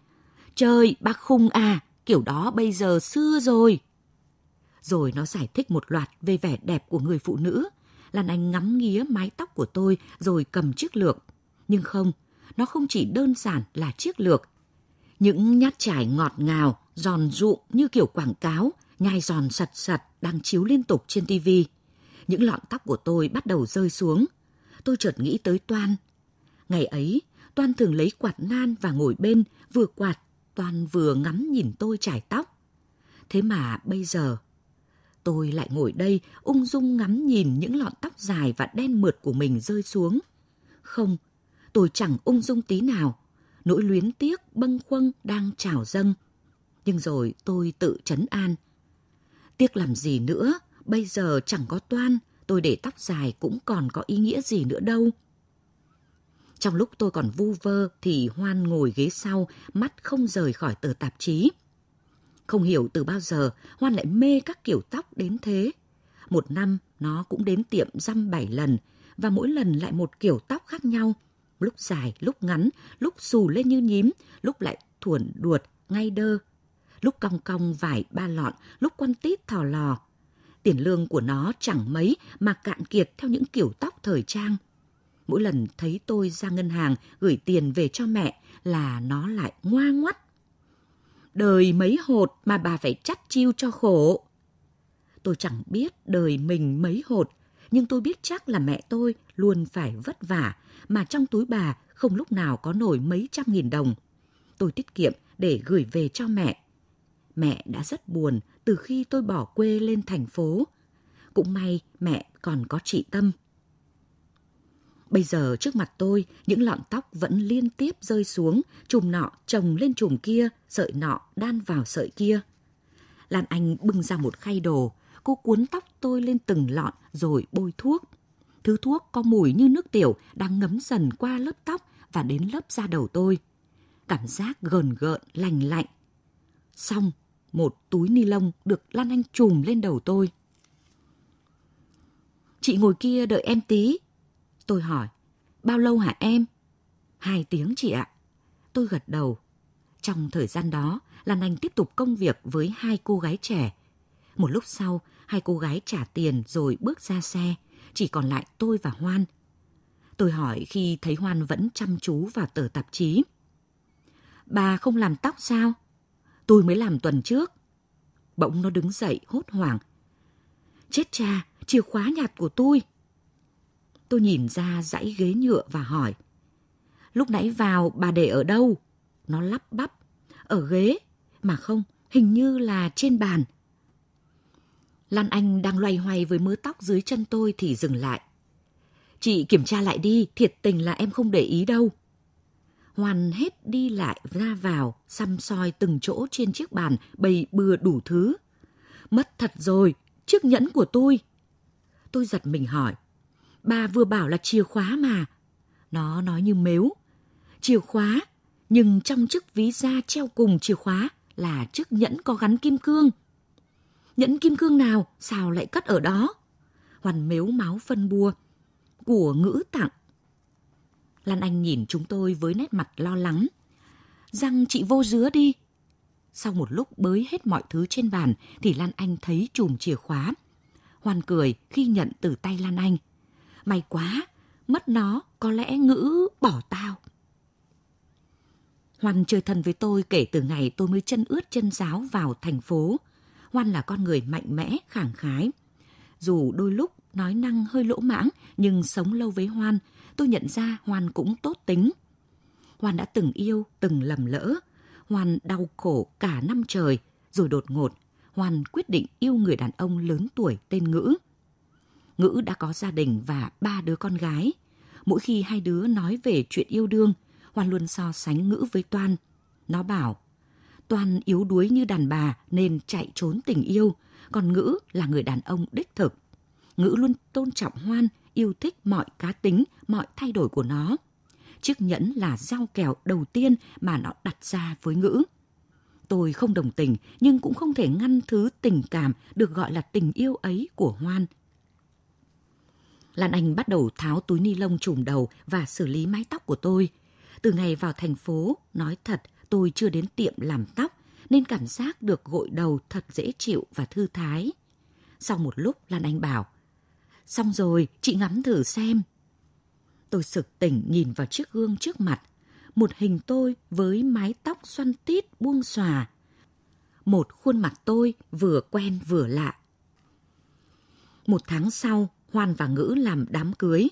Trời, bác khung à, kiểu đó bây giờ xưa rồi. Rồi nó giải thích một loạt về vẻ đẹp của người phụ nữ. Lan Anh ngắm nghía mái tóc của tôi rồi cầm chiếc lược. Nhưng không, nó không chỉ đơn giản là chiếc lược. Những nhát trải ngọt ngào, giòn rụm như kiểu quảng cáo, nhai giòn sật sật đang chiếu liên tục trên tivi. Những lọn tóc của tôi bắt đầu rơi xuống. Tôi chợt nghĩ tới Toan. Ngày ấy, Toan thường lấy quạt nan và ngồi bên, vừa quạt, Toan vừa ngắm nhìn tôi trải tóc. Thế mà bây giờ, tôi lại ngồi đây ung dung ngắm nhìn những lọn tóc dài và đen mượt của mình rơi xuống. Không, tôi chẳng ung dung tí nào. Nỗi luyến tiếc bâng khuâng đang trào dâng. Nhưng rồi tôi tự chấn an. Tiếc làm gì nữa, bây giờ chẳng có toan, tôi để tóc dài cũng còn có ý nghĩa gì nữa đâu. Trong lúc tôi còn vu vơ thì Hoan ngồi ghế sau, mắt không rời khỏi tờ tạp chí. Không hiểu từ bao giờ Hoan lại mê các kiểu tóc đến thế. Một năm nó cũng đến tiệm dăm bảy lần và mỗi lần lại một kiểu tóc khác nhau. Lúc dài, lúc ngắn, lúc xù lên như nhím, lúc lại thuần đuột, ngay đơ. Lúc cong cong vải ba lọn, lúc quăn tít thò lò. Tiền lương của nó chẳng mấy mà cạn kiệt theo những kiểu tóc thời trang. Mỗi lần thấy tôi ra ngân hàng gửi tiền về cho mẹ là nó lại ngoa ngoắt. Đời mấy hột mà bà phải chắt chiêu cho khổ. Tôi chẳng biết đời mình mấy hột, nhưng tôi biết chắc là mẹ tôi luôn phải vất vả, mà trong túi bà không lúc nào có nổi mấy trăm nghìn đồng. Tôi tiết kiệm để gửi về cho mẹ. Mẹ đã rất buồn từ khi tôi bỏ quê lên thành phố. Cũng may mẹ còn có chị Tâm. Bây giờ trước mặt tôi, những lọn tóc vẫn liên tiếp rơi xuống, chùm nọ chồng lên chùm kia, sợi nọ đan vào sợi kia. Lan Anh bưng ra một khay đồ, cô cuốn tóc tôi lên từng lọn rồi bôi thuốc. Thứ thuốc có mùi như nước tiểu đang ngấm dần qua lớp tóc và đến lớp da đầu tôi. Cảm giác gờn gợn, lành lạnh. Xong, một túi ni lông được Lan Anh trùm lên đầu tôi. Chị ngồi kia đợi em tí. Tôi hỏi, bao lâu hả em? Hai tiếng chị ạ. Tôi gật đầu. Trong thời gian đó, Lan Anh tiếp tục công việc với hai cô gái trẻ. Một lúc sau, hai cô gái trả tiền rồi bước ra xe, chỉ còn lại tôi và Hoan. Tôi hỏi khi thấy Hoan vẫn chăm chú vào tờ tạp chí. Bà không làm tóc sao? Tôi mới làm tuần trước. Bỗng nó đứng dậy hốt hoảng. Chết cha, chìa khóa nhạt của tôi. Tôi nhìn ra dãy ghế nhựa và hỏi. Lúc nãy vào bà để ở đâu? Nó lắp bắp. Ở ghế. Mà không, hình như là trên bàn. Lan Anh đang loay hoay với mớ tóc dưới chân tôi thì dừng lại. Chị kiểm tra lại đi, thiệt tình là em không để ý đâu. hoàn hết đi lại ra vào, xăm soi từng chỗ trên chiếc bàn, bày bừa đủ thứ. Mất thật rồi, chiếc nhẫn của tôi. Tôi giật mình hỏi. Bà vừa bảo là chìa khóa mà. Nó nói như mếu. Chìa khóa, nhưng trong chiếc ví da treo cùng chìa khóa là chiếc nhẫn có gắn kim cương. Nhẫn kim cương nào sao lại cất ở đó? Hoàn mếu máu phân bua. Của ngữ tặng. Lan Anh nhìn chúng tôi với nét mặt lo lắng. Răng chị vô dứa đi. Sau một lúc bới hết mọi thứ trên bàn thì Lan Anh thấy chùm chìa khóa. hoàn cười khi nhận từ tay Lan Anh. May quá, mất nó có lẽ ngữ bỏ tao. Hoan chơi thân với tôi kể từ ngày tôi mới chân ướt chân giáo vào thành phố. Hoan là con người mạnh mẽ, khẳng khái. Dù đôi lúc nói năng hơi lỗ mãng, nhưng sống lâu với Hoan, tôi nhận ra Hoan cũng tốt tính. Hoan đã từng yêu, từng lầm lỡ. Hoan đau khổ cả năm trời, rồi đột ngột, Hoan quyết định yêu người đàn ông lớn tuổi tên Ngữ. Ngữ đã có gia đình và ba đứa con gái. Mỗi khi hai đứa nói về chuyện yêu đương, Hoan luôn so sánh Ngữ với Toan. Nó bảo, Toan yếu đuối như đàn bà nên chạy trốn tình yêu, còn Ngữ là người đàn ông đích thực. Ngữ luôn tôn trọng Hoan, yêu thích mọi cá tính, mọi thay đổi của nó. Chiếc nhẫn là giao kèo đầu tiên mà nó đặt ra với Ngữ. Tôi không đồng tình nhưng cũng không thể ngăn thứ tình cảm được gọi là tình yêu ấy của Hoan. Lan Anh bắt đầu tháo túi ni lông trùm đầu và xử lý mái tóc của tôi. Từ ngày vào thành phố, nói thật, tôi chưa đến tiệm làm tóc, nên cảm giác được gội đầu thật dễ chịu và thư thái. Sau một lúc, Lan Anh bảo, Xong rồi, chị ngắm thử xem. Tôi sực tỉnh nhìn vào chiếc gương trước mặt. Một hình tôi với mái tóc xoăn tít buông xòa. Một khuôn mặt tôi vừa quen vừa lạ. Một tháng sau, Hoan và Ngữ làm đám cưới.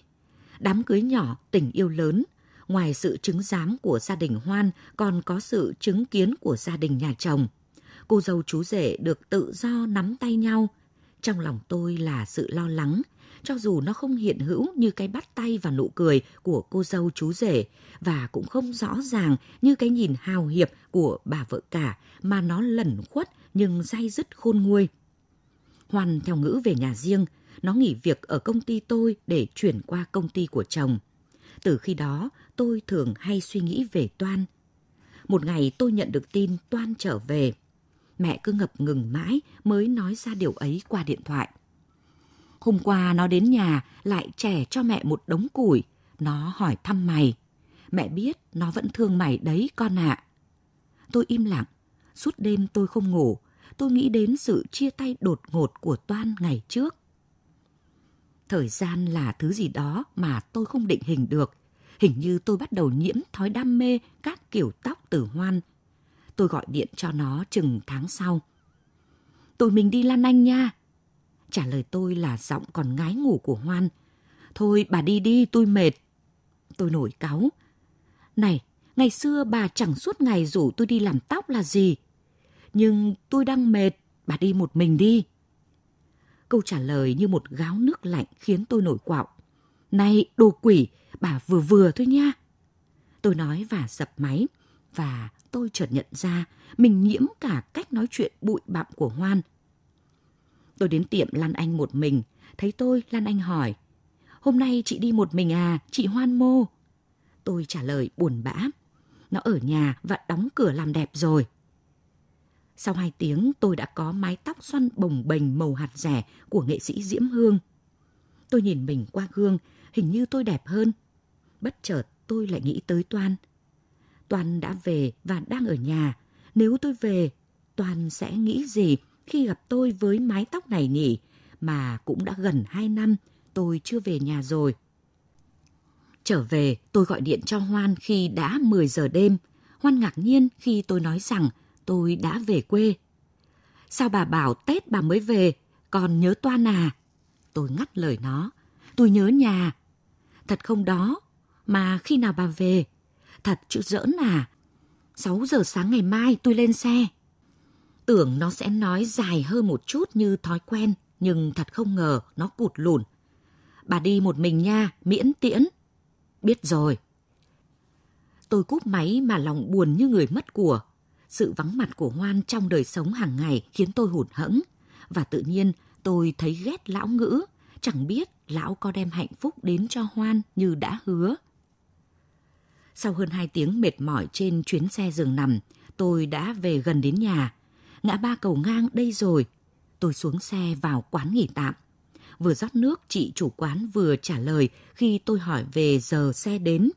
Đám cưới nhỏ, tình yêu lớn. Ngoài sự chứng giám của gia đình Hoan, còn có sự chứng kiến của gia đình nhà chồng. Cô dâu chú rể được tự do nắm tay nhau. Trong lòng tôi là sự lo lắng, cho dù nó không hiện hữu như cái bắt tay và nụ cười của cô dâu chú rể và cũng không rõ ràng như cái nhìn hào hiệp của bà vợ cả mà nó lẩn khuất nhưng day dứt khôn nguôi. Hoan theo ngữ về nhà riêng, nó nghỉ việc ở công ty tôi để chuyển qua công ty của chồng. Từ khi đó, tôi thường hay suy nghĩ về Toan. Một ngày tôi nhận được tin Toan trở về. Mẹ cứ ngập ngừng mãi mới nói ra điều ấy qua điện thoại. Hôm qua nó đến nhà lại trẻ cho mẹ một đống củi. Nó hỏi thăm mày. Mẹ biết nó vẫn thương mày đấy con ạ. À. Tôi im lặng. Suốt đêm tôi không ngủ. Tôi nghĩ đến sự chia tay đột ngột của Toan ngày trước. Thời gian là thứ gì đó mà tôi không định hình được. Hình như tôi bắt đầu nhiễm thói đam mê các kiểu tóc từ hoan. Tôi gọi điện cho nó chừng tháng sau. Tụi mình đi Lan Anh nha. Trả lời tôi là giọng còn ngái ngủ của Hoan. Thôi bà đi đi, tôi mệt. Tôi nổi cáu. Này, ngày xưa bà chẳng suốt ngày rủ tôi đi làm tóc là gì. Nhưng tôi đang mệt, bà đi một mình đi. Câu trả lời như một gáo nước lạnh khiến tôi nổi quạo. Này, đồ quỷ, bà vừa vừa thôi nha. Tôi nói và dập máy, và tôi chợt nhận ra mình nhiễm cả cách nói chuyện bụi bặm của Hoan. Tôi đến tiệm Lan Anh một mình, thấy tôi Lan Anh hỏi, hôm nay chị đi một mình à, chị Hoan mô? Tôi trả lời buồn bã, nó ở nhà và đóng cửa làm đẹp rồi. Sau hai tiếng tôi đã có mái tóc xoăn bồng bềnh màu hạt rẻ của nghệ sĩ Diễm Hương. Tôi nhìn mình qua gương, hình như tôi đẹp hơn. Bất chợt tôi lại nghĩ tới Toan. Toan đã về và đang ở nhà. Nếu tôi về, Toan sẽ nghĩ gì khi gặp tôi với mái tóc này nhỉ? Mà cũng đã gần hai năm tôi chưa về nhà rồi. Trở về, tôi gọi điện cho Hoan khi đã 10 giờ đêm. Hoan ngạc nhiên khi tôi nói rằng tôi đã về quê. Sao bà bảo Tết bà mới về, còn nhớ toan à? Tôi ngắt lời nó. Tôi nhớ nhà. Thật không đó, mà khi nào bà về? Thật chữ giỡn à? 6 giờ sáng ngày mai tôi lên xe. Tưởng nó sẽ nói dài hơn một chút như thói quen, nhưng thật không ngờ nó cụt lùn. Bà đi một mình nha, miễn tiễn. Biết rồi. Tôi cúp máy mà lòng buồn như người mất của. Sự vắng mặt của Hoan trong đời sống hàng ngày khiến tôi hụt hẫng. Và tự nhiên tôi thấy ghét lão ngữ, chẳng biết lão có đem hạnh phúc đến cho Hoan như đã hứa. Sau hơn hai tiếng mệt mỏi trên chuyến xe giường nằm, tôi đã về gần đến nhà. Ngã ba cầu ngang đây rồi. Tôi xuống xe vào quán nghỉ tạm. Vừa rót nước, chị chủ quán vừa trả lời khi tôi hỏi về giờ xe đến.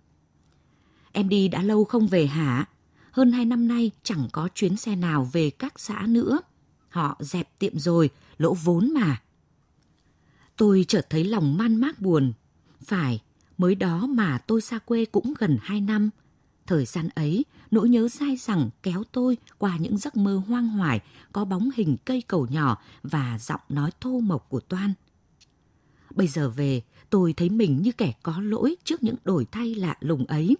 Em đi đã lâu không về hả? Hơn hai năm nay chẳng có chuyến xe nào về các xã nữa. Họ dẹp tiệm rồi, lỗ vốn mà. Tôi chợt thấy lòng man mác buồn. Phải, mới đó mà tôi xa quê cũng gần hai năm. Thời gian ấy, nỗi nhớ dai dẳng kéo tôi qua những giấc mơ hoang hoài có bóng hình cây cầu nhỏ và giọng nói thô mộc của Toan. Bây giờ về, tôi thấy mình như kẻ có lỗi trước những đổi thay lạ lùng ấy.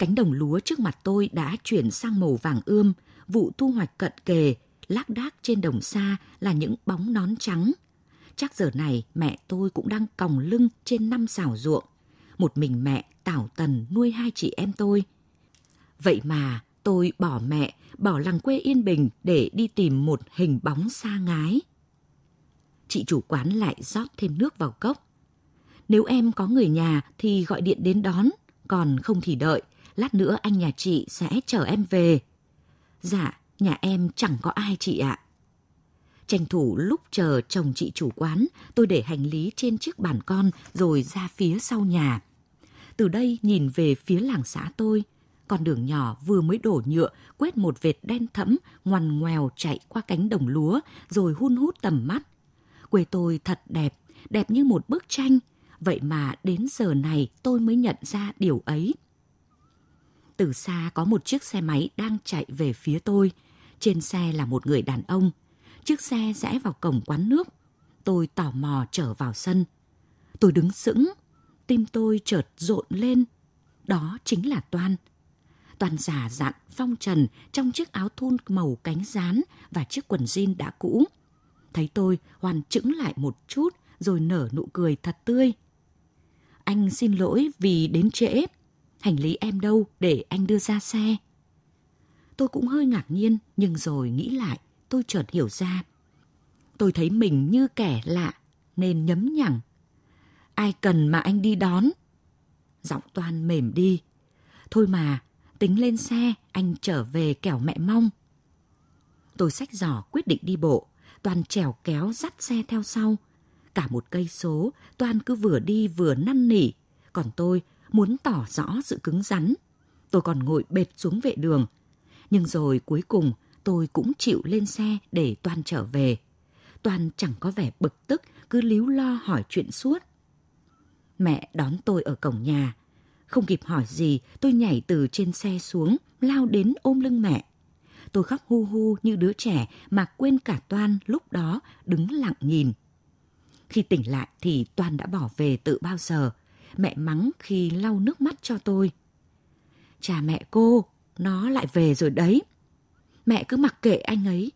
Cánh đồng lúa trước mặt tôi đã chuyển sang màu vàng ươm, vụ thu hoạch cận kề, lác đác trên đồng xa là những bóng nón trắng. Chắc giờ này mẹ tôi cũng đang còng lưng trên năm xào ruộng. Một mình mẹ tảo tần nuôi hai chị em tôi. Vậy mà tôi bỏ mẹ, bỏ làng quê yên bình để đi tìm một hình bóng xa ngái. Chị chủ quán lại rót thêm nước vào cốc. Nếu em có người nhà thì gọi điện đến đón, còn không thì đợi, lát nữa anh nhà chị sẽ chở em về. Dạ, nhà em chẳng có ai chị ạ. Tranh thủ lúc chờ chồng chị chủ quán, tôi để hành lý trên chiếc bàn con rồi ra phía sau nhà. Từ đây nhìn về phía làng xã tôi, con đường nhỏ vừa mới đổ nhựa quét một vệt đen thẫm ngoằn ngoèo chạy qua cánh đồng lúa rồi hun hút tầm mắt. Quê tôi thật đẹp, đẹp như một bức tranh, vậy mà đến giờ này tôi mới nhận ra điều ấy. Từ xa có một chiếc xe máy đang chạy về phía tôi. Trên xe là một người đàn ông. Chiếc xe rẽ vào cổng quán nước. Tôi tò mò trở vào sân. Tôi đứng sững, tim tôi chợt rộn lên. Đó chính là Toan. Toàn giả dặn phong trần trong chiếc áo thun màu cánh rán và chiếc quần jean đã cũ. Thấy tôi hoàn chững lại một chút rồi nở nụ cười thật tươi. Anh xin lỗi vì đến trễ. Hành lý em đâu để anh đưa ra xe? Tôi cũng hơi ngạc nhiên nhưng rồi nghĩ lại tôi chợt hiểu ra. Tôi thấy mình như kẻ lạ nên nhấm nhẳng. Ai cần mà anh đi đón? Giọng toan mềm đi. Thôi mà, tính lên xe, anh trở về kẻo mẹ mong. Tôi xách giỏ quyết định đi bộ, toàn trèo kéo dắt xe theo sau. Cả một cây số, toàn cứ vừa đi vừa năn nỉ, còn tôi muốn tỏ rõ sự cứng rắn. Tôi còn ngồi bệt xuống vệ đường. Nhưng rồi cuối cùng tôi cũng chịu lên xe để Toàn trở về. Toàn chẳng có vẻ bực tức, cứ líu lo hỏi chuyện suốt. Mẹ đón tôi ở cổng nhà. Không kịp hỏi gì, tôi nhảy từ trên xe xuống, lao đến ôm lưng mẹ. Tôi khóc hu hu như đứa trẻ mà quên cả Toan lúc đó đứng lặng nhìn. Khi tỉnh lại thì Toan đã bỏ về từ bao giờ. Mẹ mắng khi lau nước mắt cho tôi. Cha mẹ cô, nó lại về rồi đấy. Mẹ cứ mặc kệ anh ấy.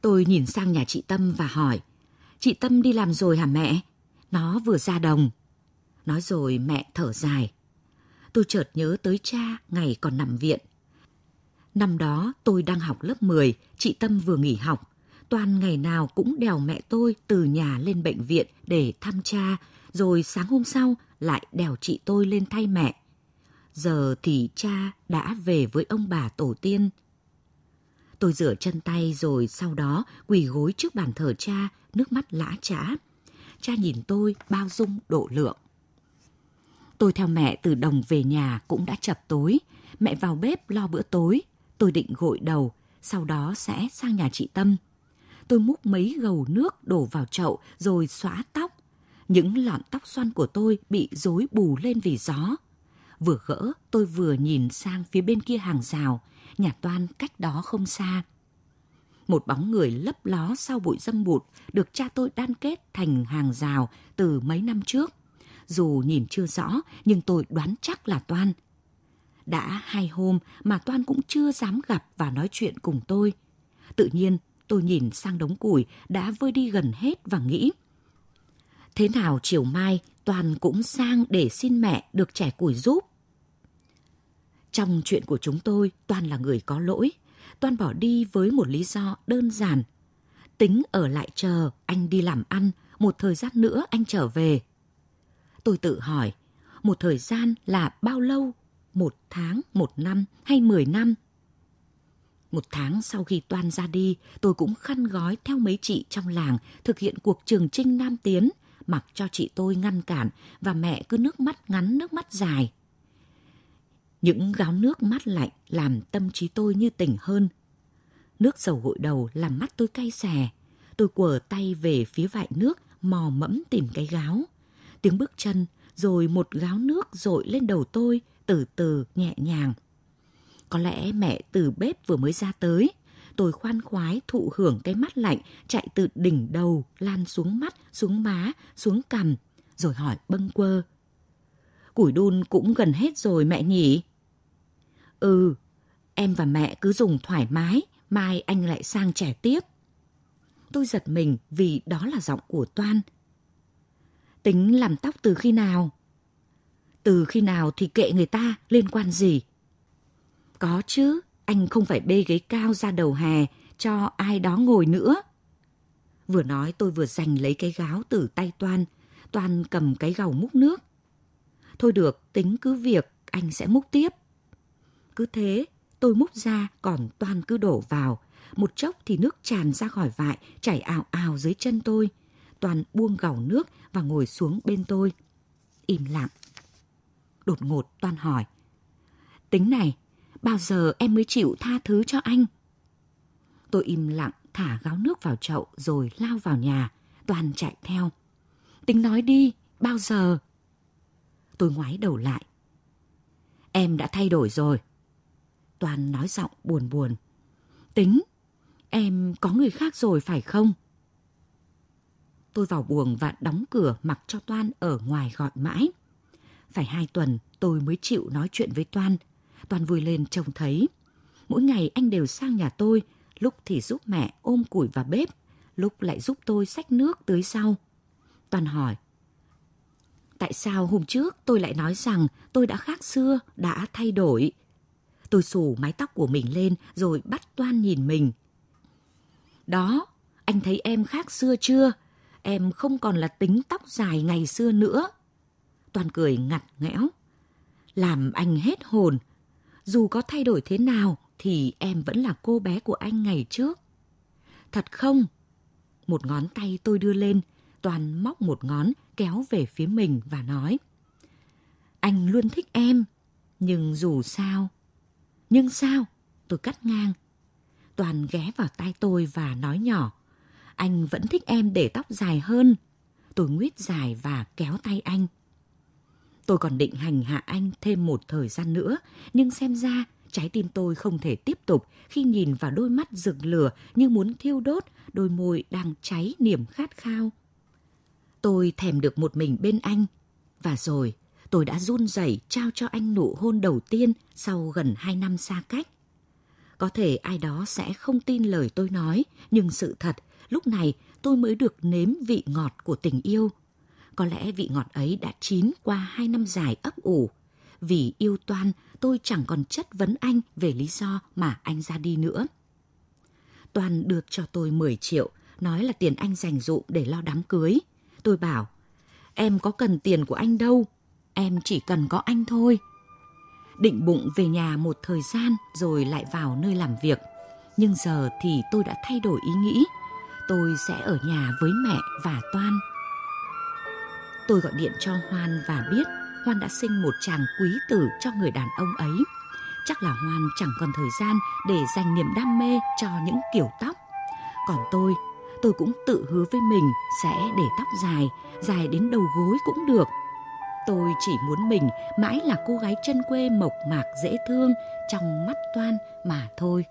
Tôi nhìn sang nhà chị Tâm và hỏi. Chị Tâm đi làm rồi hả mẹ? Nó vừa ra đồng. Nói rồi mẹ thở dài. Tôi chợt nhớ tới cha ngày còn nằm viện. Năm đó tôi đang học lớp 10, chị Tâm vừa nghỉ học. Toàn ngày nào cũng đèo mẹ tôi từ nhà lên bệnh viện để thăm cha, rồi sáng hôm sau lại đèo chị tôi lên thay mẹ. Giờ thì cha đã về với ông bà tổ tiên. Tôi rửa chân tay rồi sau đó quỳ gối trước bàn thờ cha, nước mắt lã trã. Cha nhìn tôi bao dung độ lượng. Tôi theo mẹ từ đồng về nhà cũng đã chập tối. Mẹ vào bếp lo bữa tối. Tôi định gội đầu, sau đó sẽ sang nhà chị Tâm. Tôi múc mấy gầu nước đổ vào chậu rồi xóa tóc. Những lọn tóc xoăn của tôi bị rối bù lên vì gió. Vừa gỡ, tôi vừa nhìn sang phía bên kia hàng rào, nhà toan cách đó không xa. Một bóng người lấp ló sau bụi dâm bụt được cha tôi đan kết thành hàng rào từ mấy năm trước. Dù nhìn chưa rõ, nhưng tôi đoán chắc là Toan. Đã hai hôm mà Toan cũng chưa dám gặp và nói chuyện cùng tôi. Tự nhiên, tôi nhìn sang đống củi đã vơi đi gần hết và nghĩ. Thế nào chiều mai Toàn cũng sang để xin mẹ được trẻ củi giúp. Trong chuyện của chúng tôi, toàn là người có lỗi. toàn bỏ đi với một lý do đơn giản. Tính ở lại chờ anh đi làm ăn, một thời gian nữa anh trở về. Tôi tự hỏi, một thời gian là bao lâu? Một tháng, một năm hay mười năm? Một tháng sau khi Toan ra đi, tôi cũng khăn gói theo mấy chị trong làng thực hiện cuộc trường trinh Nam Tiến, mặc cho chị tôi ngăn cản và mẹ cứ nước mắt ngắn nước mắt dài. Những gáo nước mát lạnh làm tâm trí tôi như tỉnh hơn. Nước dầu gội đầu làm mắt tôi cay xè. Tôi quờ tay về phía vại nước, mò mẫm tìm cái gáo. Tiếng bước chân, rồi một gáo nước rội lên đầu tôi, từ từ nhẹ nhàng. Có lẽ mẹ từ bếp vừa mới ra tới. Tôi khoan khoái thụ hưởng cái mắt lạnh chạy từ đỉnh đầu lan xuống mắt, xuống má, xuống cằm, rồi hỏi bâng quơ. Củi đun cũng gần hết rồi mẹ nhỉ? Ừ, em và mẹ cứ dùng thoải mái, mai anh lại sang trẻ tiếp. Tôi giật mình vì đó là giọng của Toan. Tính làm tóc từ khi nào? Từ khi nào thì kệ người ta, liên quan gì? Có chứ, anh không phải bê ghế cao ra đầu hè cho ai đó ngồi nữa. Vừa nói tôi vừa giành lấy cái gáo từ tay Toan. Toan cầm cái gầu múc nước. Thôi được, tính cứ việc, anh sẽ múc tiếp. Cứ thế, tôi múc ra còn Toan cứ đổ vào. Một chốc thì nước tràn ra khỏi vại, chảy ào ào dưới chân tôi. Toàn buông gầu nước và ngồi xuống bên tôi. Im lặng. Đột ngột Toan hỏi. Tính này, bao giờ em mới chịu tha thứ cho anh? Tôi im lặng thả gáo nước vào chậu rồi lao vào nhà. Toàn chạy theo. Tính nói đi, bao giờ? Tôi ngoái đầu lại. Em đã thay đổi rồi. Toàn nói giọng buồn buồn. Tính, em có người khác rồi phải không? Tôi vào buồng và đóng cửa mặc cho Toan ở ngoài gọi mãi. Phải hai tuần tôi mới chịu nói chuyện với Toan toàn vui lên trông thấy. Mỗi ngày anh đều sang nhà tôi, lúc thì giúp mẹ ôm củi vào bếp, lúc lại giúp tôi xách nước tưới rau. Toàn hỏi, tại sao hôm trước tôi lại nói rằng tôi đã khác xưa, đã thay đổi? Tôi xù mái tóc của mình lên rồi bắt Toan nhìn mình. Đó, anh thấy em khác xưa chưa? Em không còn là tính tóc dài ngày xưa nữa. Toàn cười ngặt nghẽo. Làm anh hết hồn. Dù có thay đổi thế nào thì em vẫn là cô bé của anh ngày trước. Thật không? Một ngón tay tôi đưa lên, Toàn móc một ngón kéo về phía mình và nói. Anh luôn thích em, nhưng dù sao... Nhưng sao? Tôi cắt ngang. Toàn ghé vào tai tôi và nói nhỏ. Anh vẫn thích em để tóc dài hơn. Tôi nguyết dài và kéo tay anh. Tôi còn định hành hạ anh thêm một thời gian nữa, nhưng xem ra trái tim tôi không thể tiếp tục khi nhìn vào đôi mắt rực lửa như muốn thiêu đốt, đôi môi đang cháy niềm khát khao. Tôi thèm được một mình bên anh. Và rồi, tôi đã run rẩy trao cho anh nụ hôn đầu tiên sau gần hai năm xa cách. Có thể ai đó sẽ không tin lời tôi nói, nhưng sự thật, lúc này tôi mới được nếm vị ngọt của tình yêu. Có lẽ vị ngọt ấy đã chín qua hai năm dài ấp ủ. Vì yêu toan, tôi chẳng còn chất vấn anh về lý do mà anh ra đi nữa. Toan được cho tôi 10 triệu, nói là tiền anh dành dụm để lo đám cưới. Tôi bảo, em có cần tiền của anh đâu, em chỉ cần có anh thôi. Định bụng về nhà một thời gian rồi lại vào nơi làm việc. Nhưng giờ thì tôi đã thay đổi ý nghĩ. Tôi sẽ ở nhà với mẹ và Toan. Tôi gọi điện cho Hoan và biết Hoan đã sinh một chàng quý tử cho người đàn ông ấy. Chắc là Hoan chẳng còn thời gian để dành niềm đam mê cho những kiểu tóc. Còn tôi, tôi cũng tự hứa với mình sẽ để tóc dài, dài đến đầu gối cũng được. Tôi chỉ muốn mình mãi là cô gái chân quê mộc mạc dễ thương trong mắt toan mà thôi.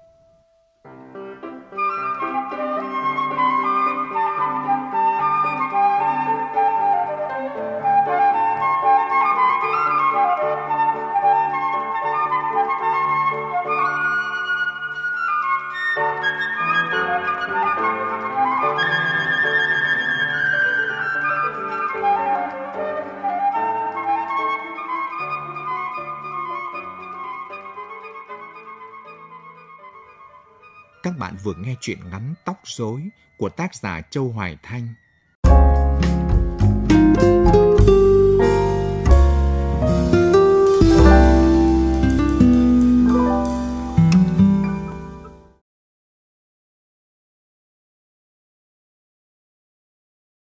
Vừa nghe chuyện ngắn Tóc rối của tác giả Châu Hoài Thanh.